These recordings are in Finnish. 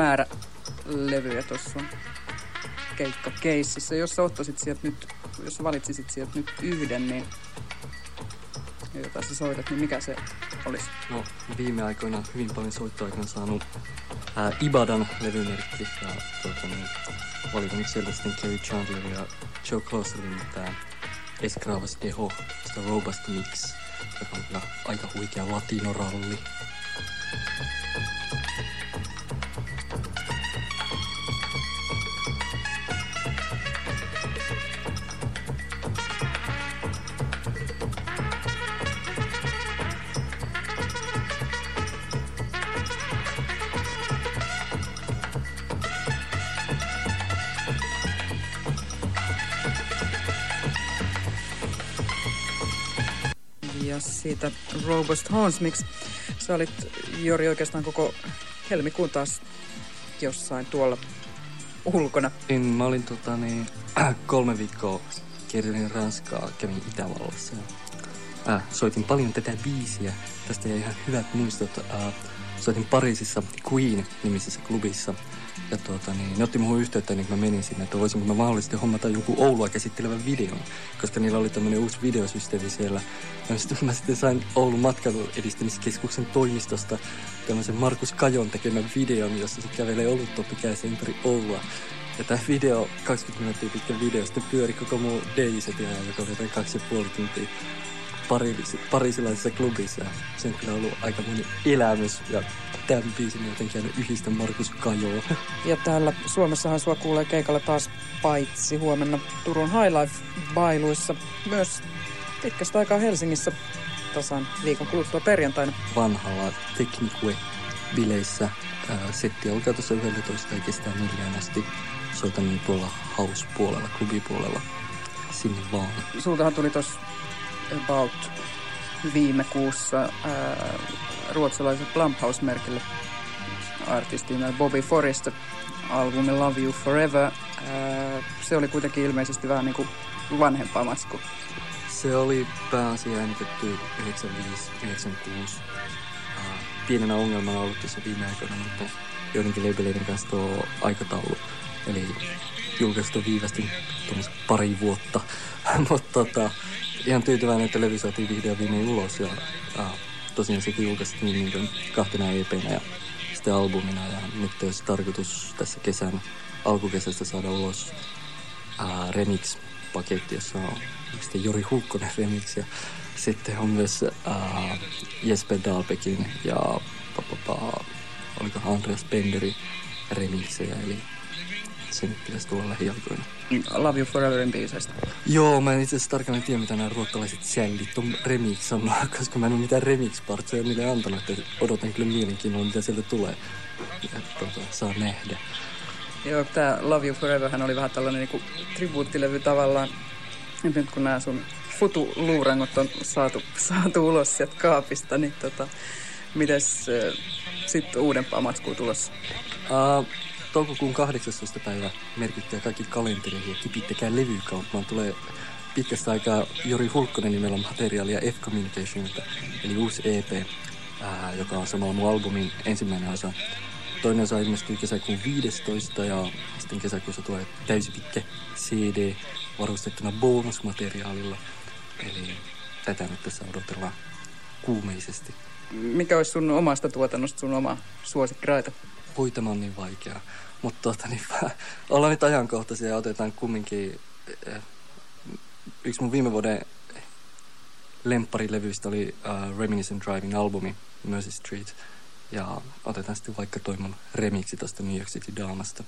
määrä levyjä tuossa keississä. Jos sä ottaisit sieltä nyt, jos sä valitsisit sieltä nyt yhden, niin jota sä soitat, niin mikä se olisi? No, viime aikoina hyvin paljon soittoaikana saanut ää, Ibadan levymerkki ja tuota, niin, valitan sieltä sitten Kerry Chandler ja Joe Closerin tämä Escravas Deho, sitä Robust Mix, joka on aika huikea latinoralli. Siitä Robust Horns, miksi sä olit Jori oikeastaan koko helmikuun taas jossain tuolla ulkona. En, mä olin tota, niin, kolme viikkoa kiertelin Ranskaa, kävin Itävallassa. Äh, soitin paljon tätä biisiä. Tästä jäi ihan hyvät muistot. Äh, soitin Pariisissa Queen-nimisessä klubissa. Ja tuota, niin, ne otti muhun yhteyttä niin kun mä menin sinne, että voisinko mä mahdollisesti hommata jonkun Oulua käsittelevän videon, koska niillä oli tämmöinen uusi videosysteemi siellä. Ja sitten mä sitten sain Oulun matkailun edistämiskeskuksen toimistosta tämmöisen Markus Kajon tekemän videon, jossa se kävelee oluttopikäisen ympäri Oulua. Ja tämä video, 20 minuuttia pitkä video, sitten pyöri koko muu DJ-setia, joka oli jotain kaksi ja puoli tuntia Pariisi, parisilaisessa klubissa. Se on kyllä ollut aika moni elämys ja tämän biisin jotenkin jäänyt yhdistä Markus Kajoa. Ja täällä Suomessahan sua kuulee keikalla taas paitsi huomenna Turun High Life-bailuissa. Myös pitkästä aikaa Helsingissä tasan viikon kuluttua perjantaina. Vanhalla Teknikue-bileissä ää, setti alkaa tuossa 11 ja kestää neljään asti. Soitan niin tuolla house-puolella, klubipuolella. Sinne vaan. Sultahan tuli tuossa about viime kuussa ää, ruotsalaisen Blumhouse-merkille artistina Bobby Forrest albumi Love You Forever. Ää, se oli kuitenkin ilmeisesti vähän niin kuin vanhempaa matsku. Se oli pääasia äänitetty 95-96. Pienenä ongelmana on ollut tuossa viime aikoina, mutta joidenkin labeleiden kanssa tuo aikataulu. Eli julkaistu viivästi pari vuotta. mutta tota, ihan tyytyväinen, että levy saatiin vihdoin viimein ulos. Ja, äh, tosiaan sekin julkaistiin niin kuin kahtena EPnä ja sitten albumina. Ja nyt olisi tarkoitus tässä kesän alkukesästä saada ulos remix-paketti, jossa on sitten Jori Hulkkonen remix. Ja sitten on myös äh, Jesper Dahlbeckin ja pa, pa, pa, Andreas Benderin remixejä. Eli se nyt pitäisi tulla lähiaikoina. Love You Foreverin biiseistä. Joo, mä en itse asiassa tarkalleen tiedä, mitä nämä ruottalaiset sällit on remix on, koska mä en ole mitään remix partseja niille antanut, että odotan kyllä mielenkiinnolla, mitä sieltä tulee. Ja tuota, saa nähdä. Joo, tää Love You Forever hän oli vähän tällainen niinku tribuuttilevy tavallaan. Nyt kun nämä sun futu-luurangot on saatu, saatu ulos sieltä kaapista, niin tota, mites äh, sitten uudempaa matskua tulossa? Uh, toukokuun 18. päivä merkittää kaikki kalentereihin ja kipittäkää levykauppaan. Tulee pitkästä aikaa Jori Hulkkonen nimellä materiaalia F Communicationilta, eli uusi EP, ää, joka on samalla mun albumin ensimmäinen osa. Toinen osa ilmestyy kesäkuun 15 ja sitten kesäkuussa tulee täysipitkä CD varustettuna bonusmateriaalilla. Eli tätä nyt tässä odotellaan kuumeisesti. Mikä olisi sun omasta tuotannosta sun oma suosikkiraita? Tämä on niin vaikeaa. Mutta tota, niin, ollaan nyt ajankohtaisia ja otetaan kumminkin... Eh, yksi mun viime vuoden lempparilevyistä oli uh, Reminiscent Driving albumi Mercy Street. Ja otetaan sitten vaikka toi mun remiksi tosta New York City Daamasta.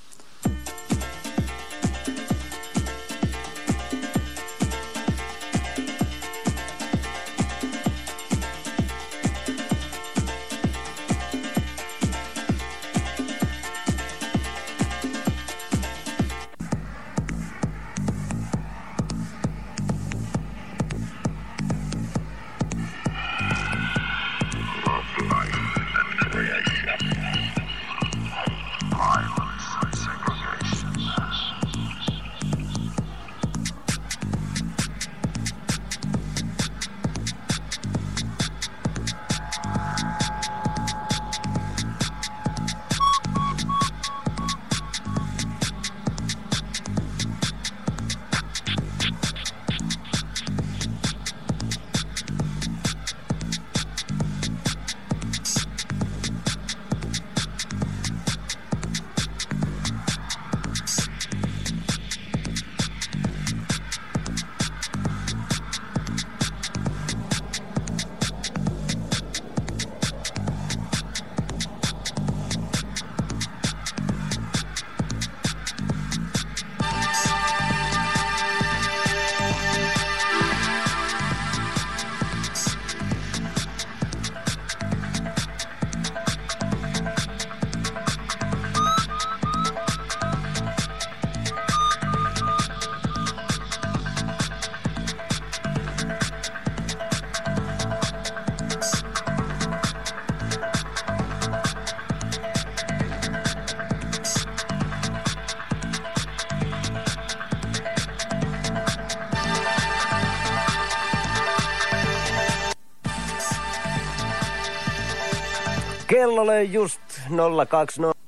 Kello löi just 020.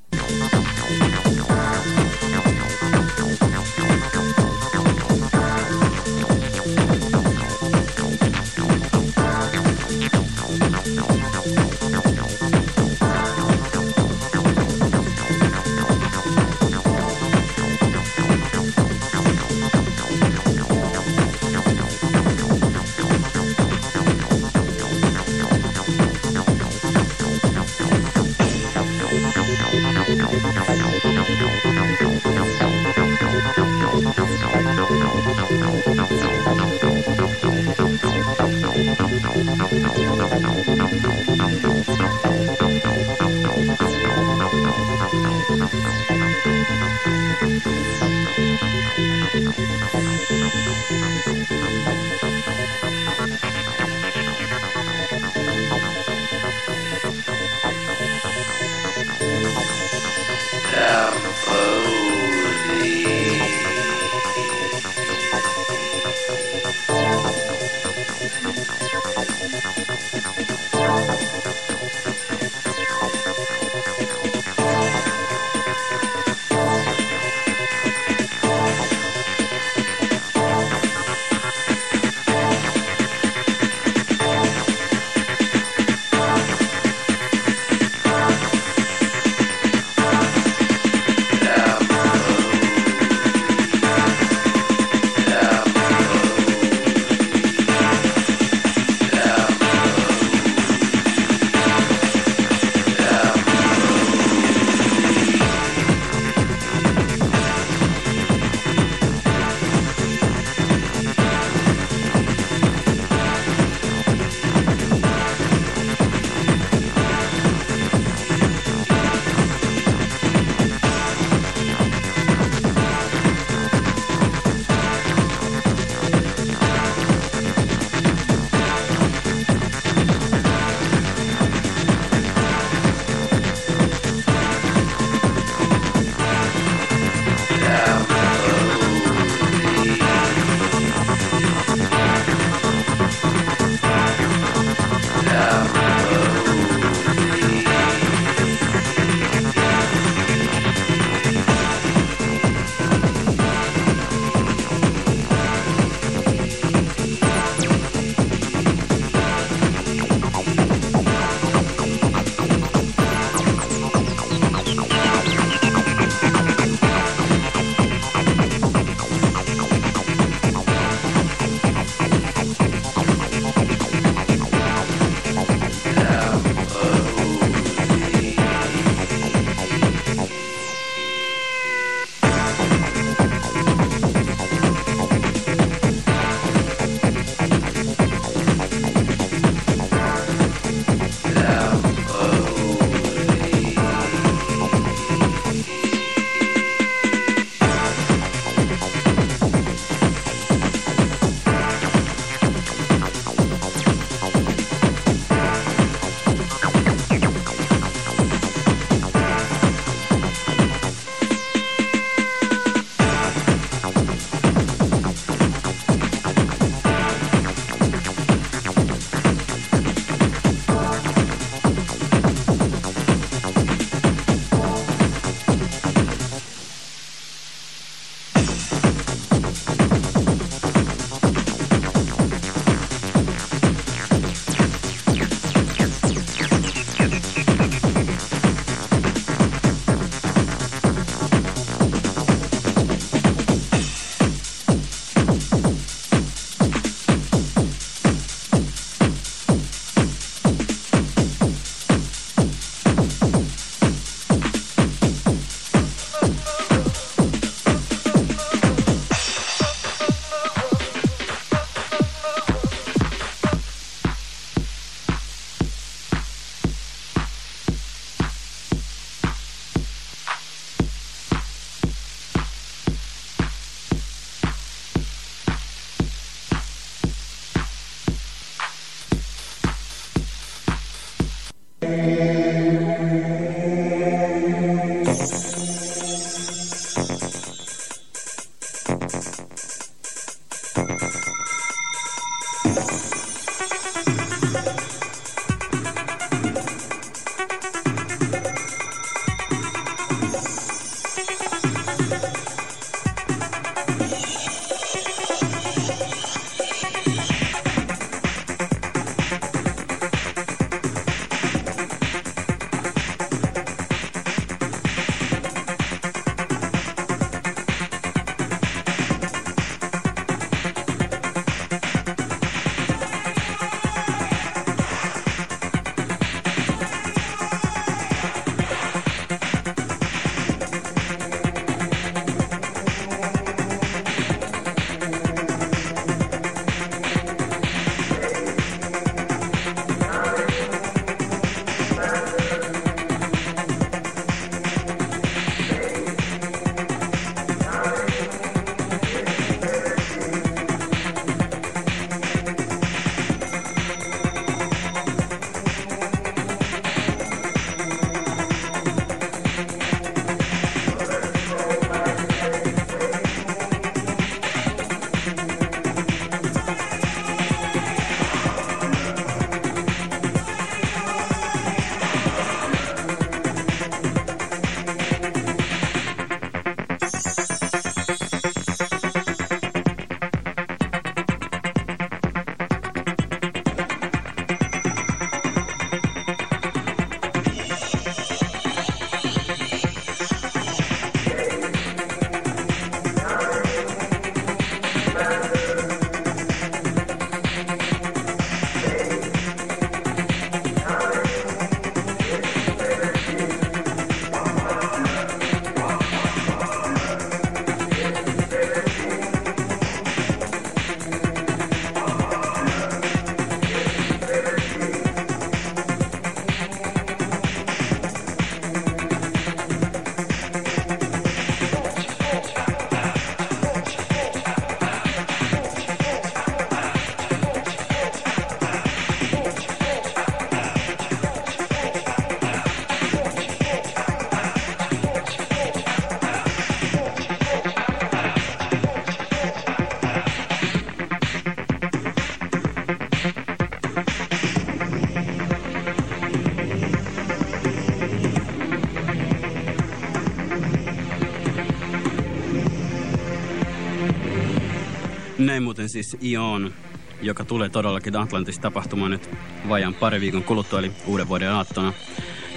Näin muuten siis Ion, joka tulee todellakin Atlantissa tapahtumaan nyt vajan pari viikon kuluttua, eli uuden vuoden aattona.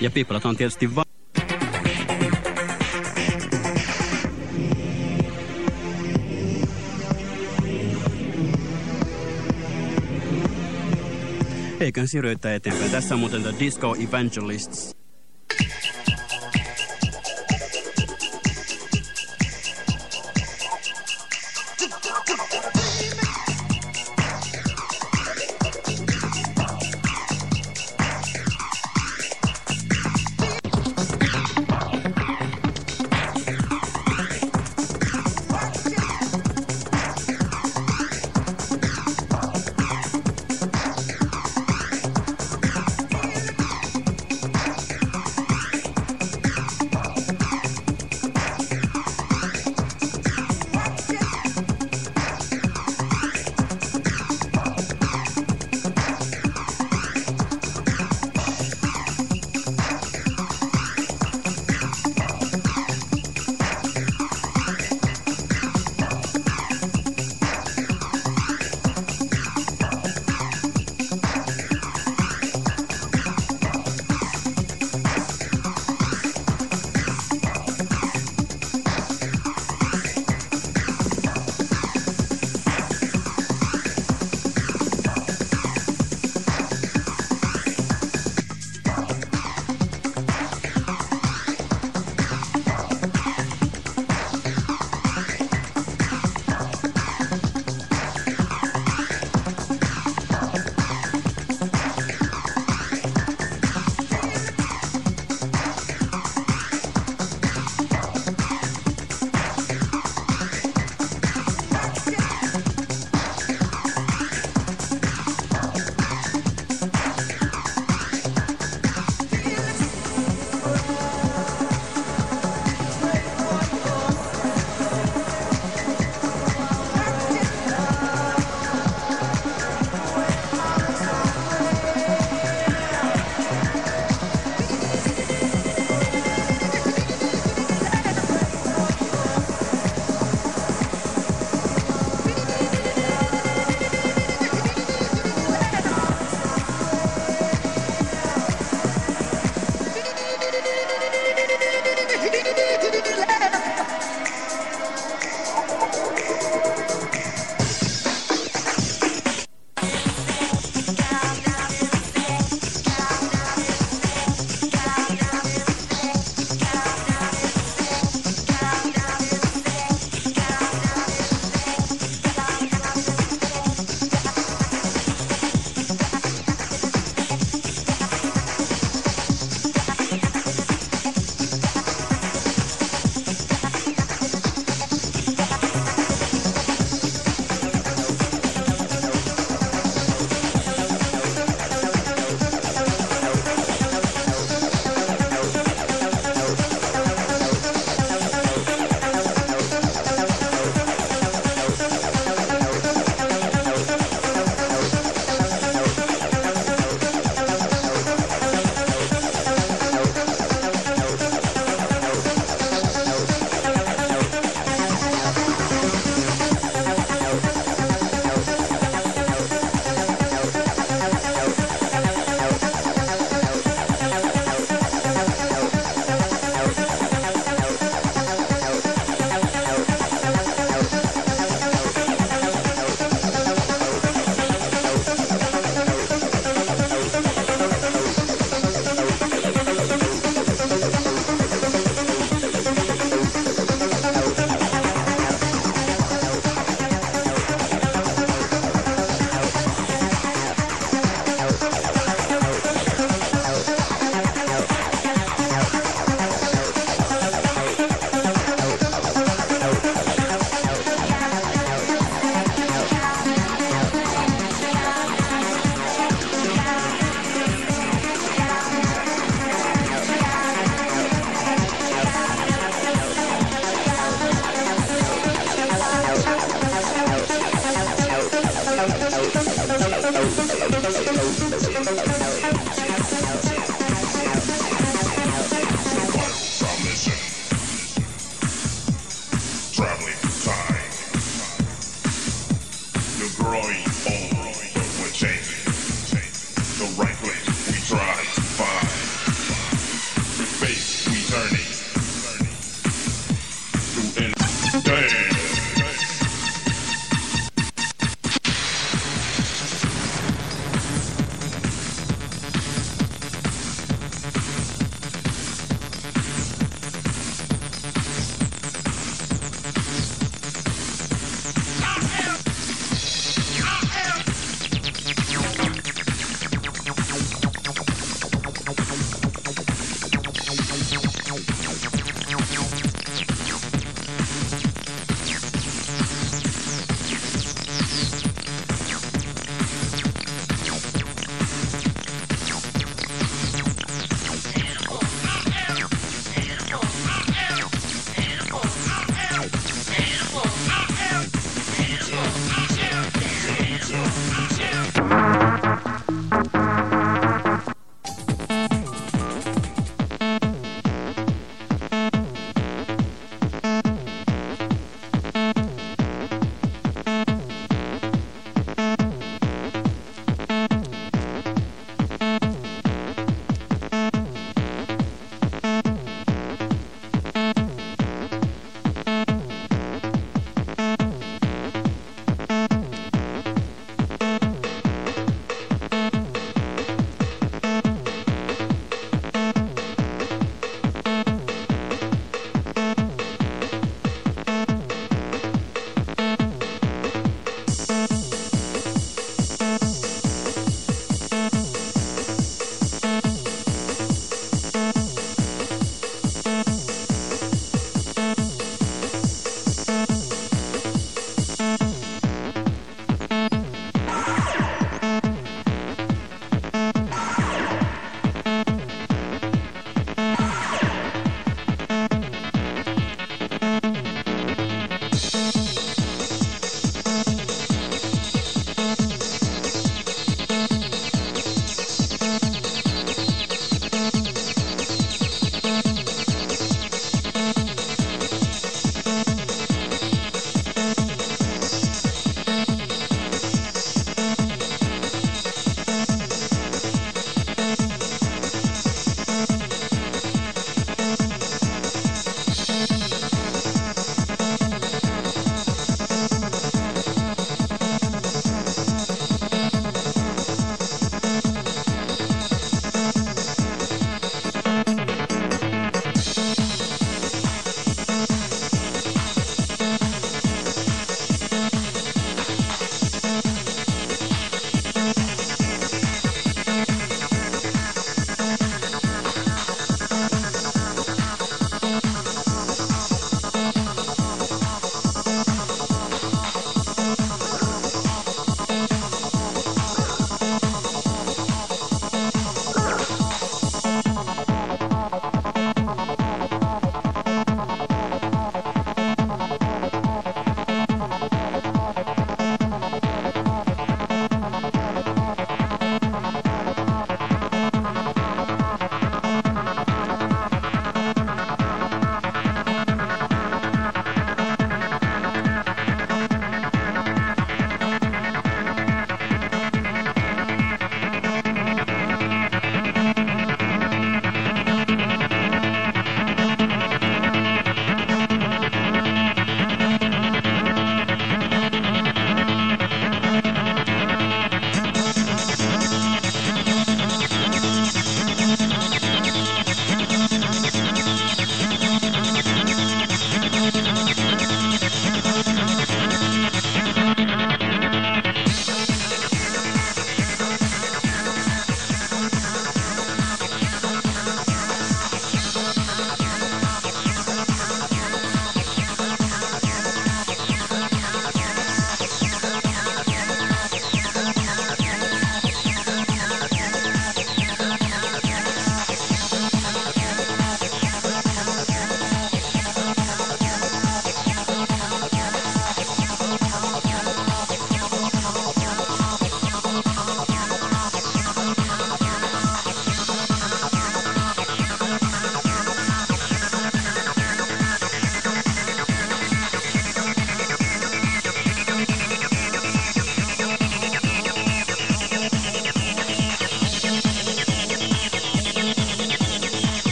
Ja Piippalat on tietysti va- Eiköhän siirrytä eteenpäin. Tässä on muuten The Disco Evangelists.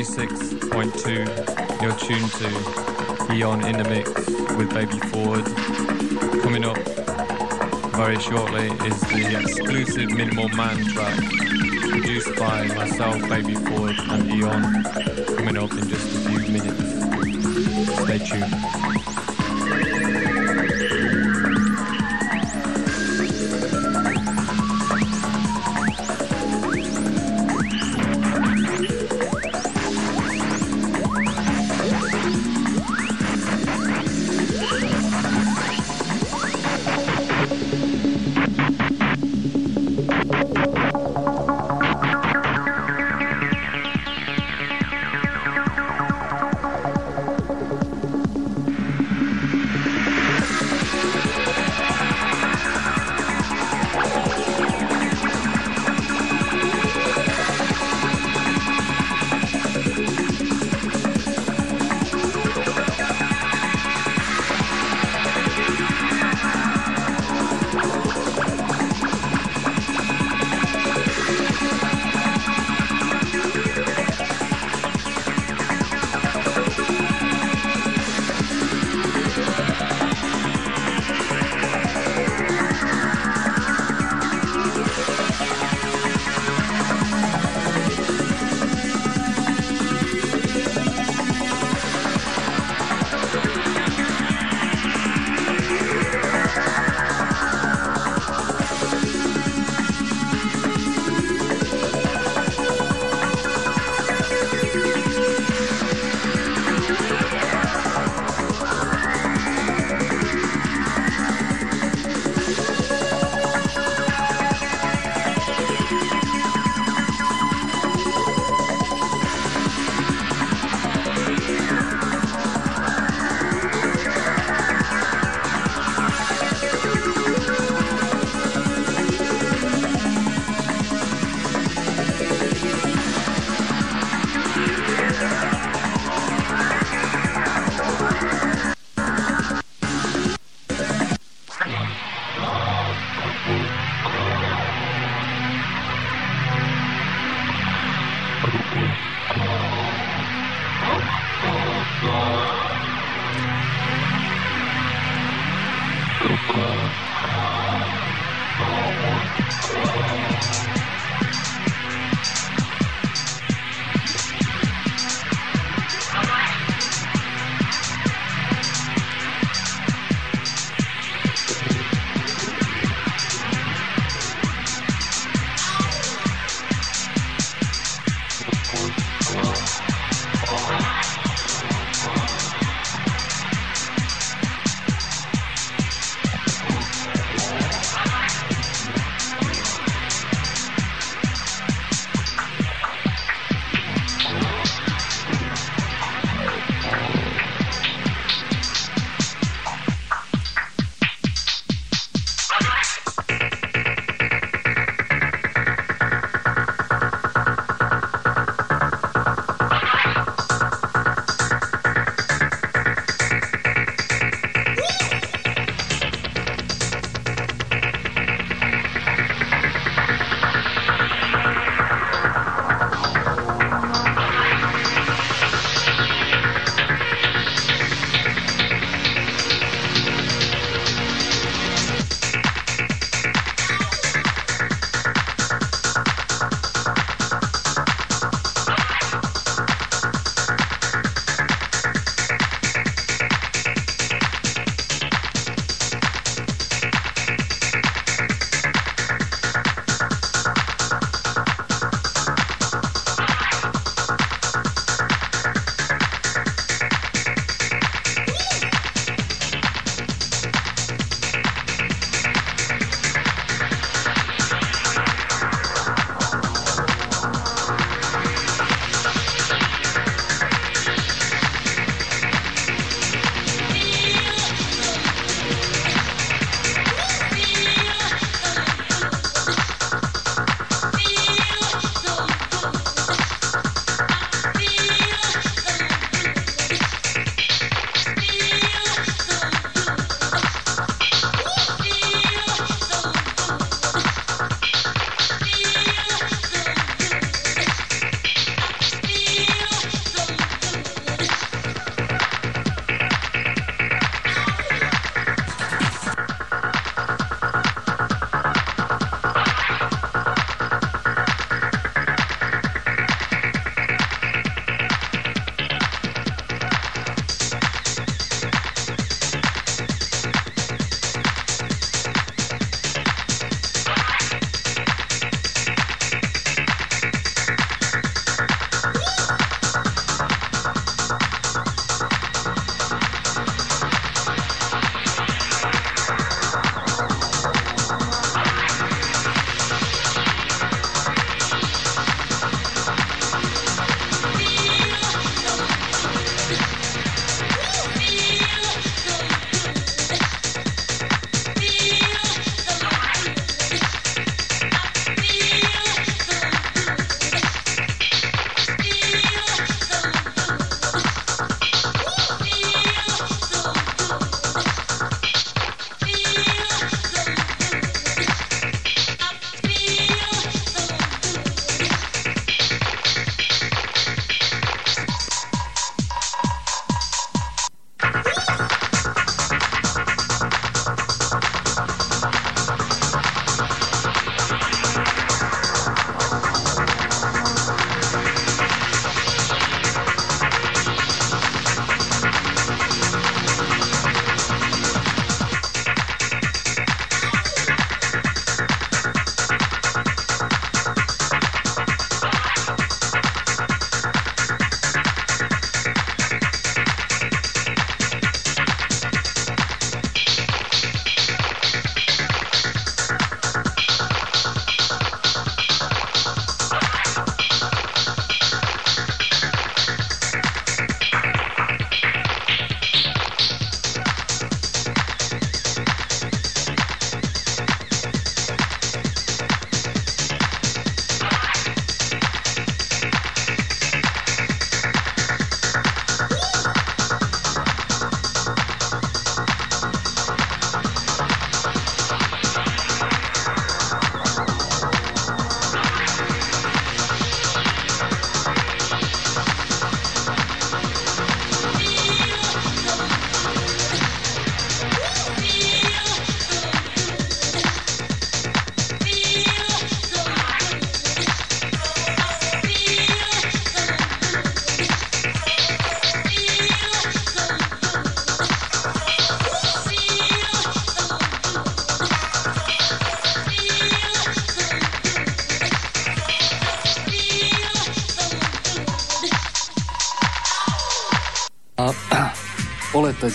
96.2. You're tuned to Eon in the Mix with Baby Ford. Coming up very shortly is the exclusive Minimal Man track produced by myself, Baby Ford and Eon. Coming up in just a few minutes. Stay tuned.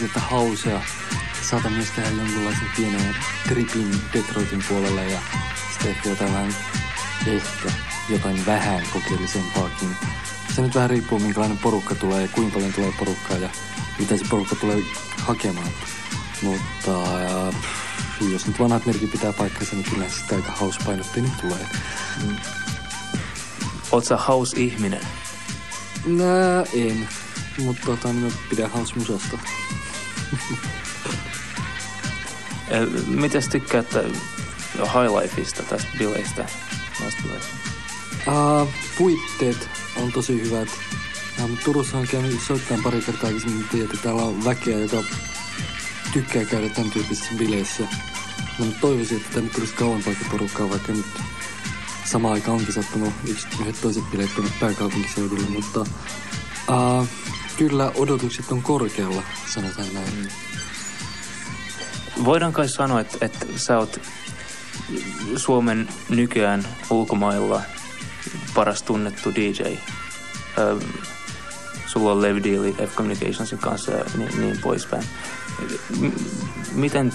Että hausea. Saatan myös tehdä jonkunlaisen pienen tripin Detroitin puolelle ja sitten ehkä jotain vähän, ehkä jotain vähän kokeellisempaakin. Se nyt vähän riippuu, minkälainen porukka tulee ja kuinka paljon tulee porukkaa ja mitä se porukka tulee hakemaan. Mutta äh, jos nyt vanhat merkit pitää paikkansa, niin kyllä sitä aika house-painotteinen tulee. Oot sä house-ihminen? Nää, en. Mutta tota, mä pidän house-musasta. Eh, Mites tykkäätte High Lifeista tästä bileistä? Uh, puitteet on tosi hyvät. Ja, mutta Turussa on käynyt soittamaan pari kertaa aikaisemmin, että täällä on väkeä, joka tykkää käydä tämän tyyppisissä bileissä. Mä nyt toivoisin, että tänne tulisi kauempaakin porukkaa, vaikka nyt samaan aikaan onkin sattunut yksi, yhdet toiset bileet tuonne pääkaupunkiseudulle, mutta uh, kyllä odotukset on korkealla, sanotaan näin. Voidaan kai sanoa, että, että sä oot Suomen nykyään ulkomailla paras tunnettu DJ. Ö, sulla on Lev Deali F-Communicationsin kanssa ja niin, niin poispäin. M- miten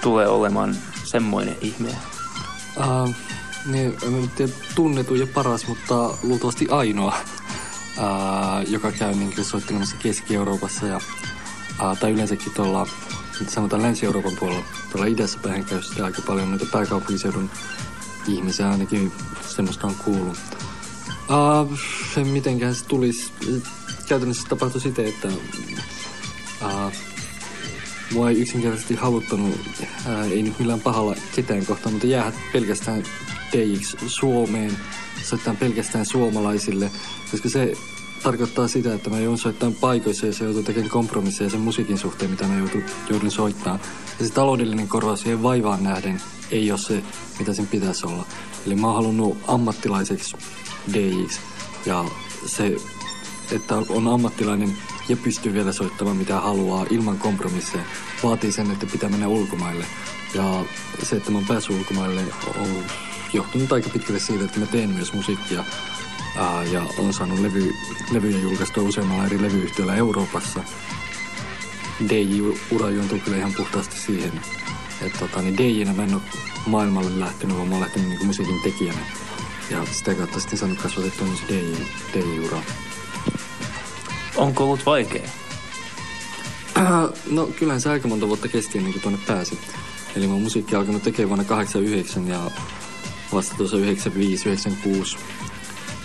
tulee olemaan semmoinen ihminen? Uh, niin, en tiedä tunnetuin ja paras, mutta luultavasti ainoa, uh, joka käy niin soittelemassa Keski-Euroopassa ja, uh, tai yleensäkin tuolla, sanotaan Länsi-Euroopan puolella, tuolla idässä päin käy sitä aika paljon noita pääkaupunkiseudun ihmisiä, ainakin semmoista on kuullut. Uh, se mitenkään se tulisi, käytännössä tapahtui siten, että uh, mua ei yksinkertaisesti haluttanut, ää, ei nyt millään pahalla ketään kohtaan, mutta jäädä pelkästään DJiksi Suomeen, soittaa pelkästään suomalaisille, koska se tarkoittaa sitä, että mä joudun soittamaan paikoissa ja se joutuu tekemään kompromisseja sen musiikin suhteen, mitä mä joudun, joudun soittamaan. Ja se taloudellinen korvaus siihen vaivaan nähden ei ole se, mitä sen pitäisi olla. Eli mä oon halunnut ammattilaiseksi DJiksi ja se että on ammattilainen ja pystyy vielä soittamaan mitä haluaa ilman kompromisseja, vaatii sen, että pitää mennä ulkomaille. Ja se, että mä oon päässyt ulkomaille, on johtunut aika pitkälle siitä, että mä teen myös musiikkia. Ää, ja on saanut levy, levyjä julkaistua useammalla eri levyyhtiöllä Euroopassa. DJ-ura juontuu kyllä ihan puhtaasti siihen, että tota, niin DJ-nä mä en ole maailmalle lähtenyt, vaan mä oon lähtenyt niin musiikin tekijänä. Ja sitä kautta sitten saanut kasvatettua myös DJ, DJ-uraa. Onko ollut vaikea? No kyllähän se aika monta vuotta kesti ennen kuin tuonne pääsi. Eli mä oon musiikkia alkanut tekemään vuonna 89 ja vasta tuossa 95-96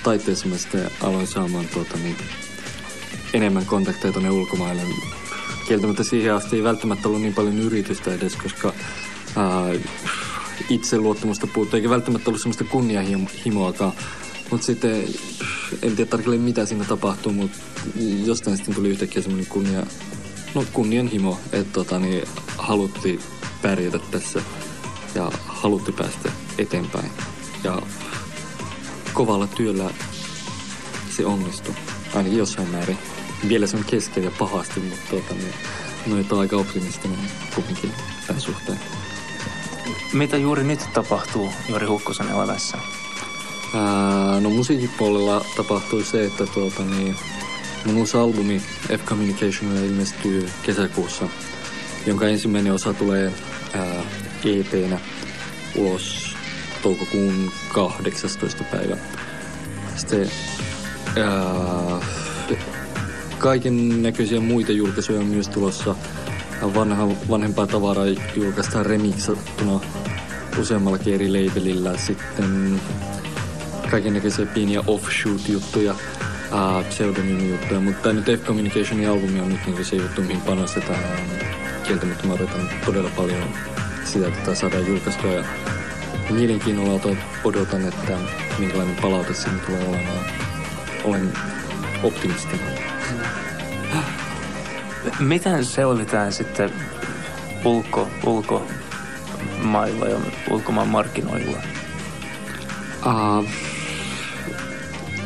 taitteessa mä sitten aloin saamaan tuota, niin, enemmän kontakteja tuonne ulkomaille. Kieltämättä siihen asti ei välttämättä ollut niin paljon yritystä edes, koska ää, itse luottamusta puuttuu, eikä välttämättä ollut semmoista kunnianhimoakaan. Mutta sitten, en tiedä tarkalleen mitä siinä tapahtuu, mutta jostain sitten tuli yhtäkkiä semmoinen kunnia, no kunnianhimo, että tota, niin, haluttiin pärjätä tässä ja halutti päästä eteenpäin. Ja kovalla työllä se onnistui, ainakin jossain määrin. Vielä se on kesken ja pahasti, mutta tota, niin, no, on aika optimistinen kuitenkin tämän suhteen. Mitä juuri nyt tapahtuu Jori Hukkosen elämässä? Ää, no musiikin puolella tapahtui se, että tuota, niin, mun uusi albumi F Communicationille ilmestyy kesäkuussa, jonka ensimmäinen osa tulee ää, EP-nä ulos toukokuun 18. päivä. Sitten ää, kaiken näköisiä muita julkaisuja on myös tulossa. Vanha, vanhempaa tavaraa julkaistaan remixattuna useammallakin eri labelillä. Sitten kaiken näköisiä pieniä offshoot-juttuja, uh, pseudonyymi-juttuja, mutta tämä nyt F Communicationin albumi on nyt niin se juttu, mihin panostetaan. Kieltämättä mä odotan todella paljon sitä, että saadaan julkaistua ja mielenkiinnolla odotan, että minkälainen palaute siinä tulee olemaan. Olen optimistinen. Miten selvitään sitten ulko, ulkomailla ja ulkomaan markkinoilla? Uh,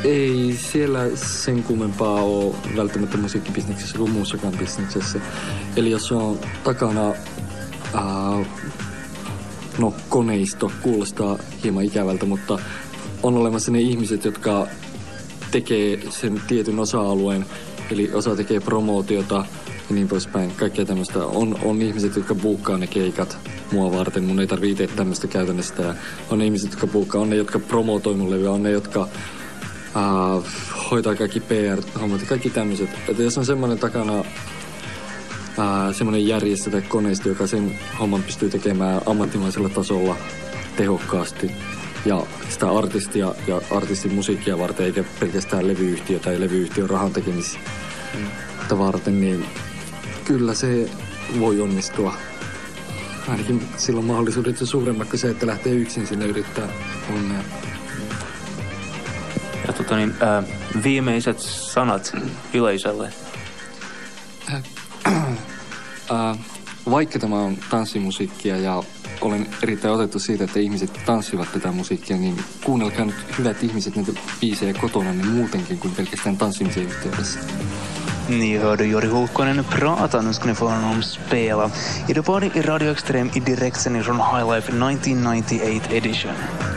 ei siellä sen kummempaa ole välttämättä musiikkibisneksessä kuin muussakaan bisneksessä. Eli jos on takana no koneisto, kuulostaa hieman ikävältä, mutta on olemassa ne ihmiset, jotka tekee sen tietyn osa-alueen, eli osa tekee promootiota, ja niin poispäin. Kaikkea tämmöistä. On, on ihmiset, jotka buukkaa ne keikat mua varten. Mun ei tarvitse itse tämmöistä käytännössä. Ja on ihmiset, jotka buukkaa. On ne, jotka promotoi mun levyä. On ne, jotka uh, hoitaa kaikki PR-hommat ja kaikki tämmöiset. Että jos on semmoinen takana ää, semmoinen järjestö tai koneisto, joka sen homman pystyy tekemään ammattimaisella tasolla tehokkaasti ja sitä artistia ja artistin musiikkia varten, eikä pelkästään levyyhtiö tai levyyhtiön rahan tekemistä mm. varten, niin kyllä se voi onnistua. Ainakin silloin mahdollisuudet on suuremmat kuin se, että lähtee yksin sinne yrittää onnea. Ja tota niin, ää, viimeiset sanat yleisölle. Äh, vaikka tämä on tanssimusiikkia ja olen erittäin otettu siitä, että ihmiset tanssivat tätä musiikkia, niin kuunnelkaa nyt hyvät ihmiset näitä biisejä kotona niin muutenkin kuin pelkästään tanssimisen yhteydessä. Ni hörde Jori Hulkkonen prata, nu ska ni få honom spela. Idag var det i Radio Extrem i direktsändning från High Life 1998 edition.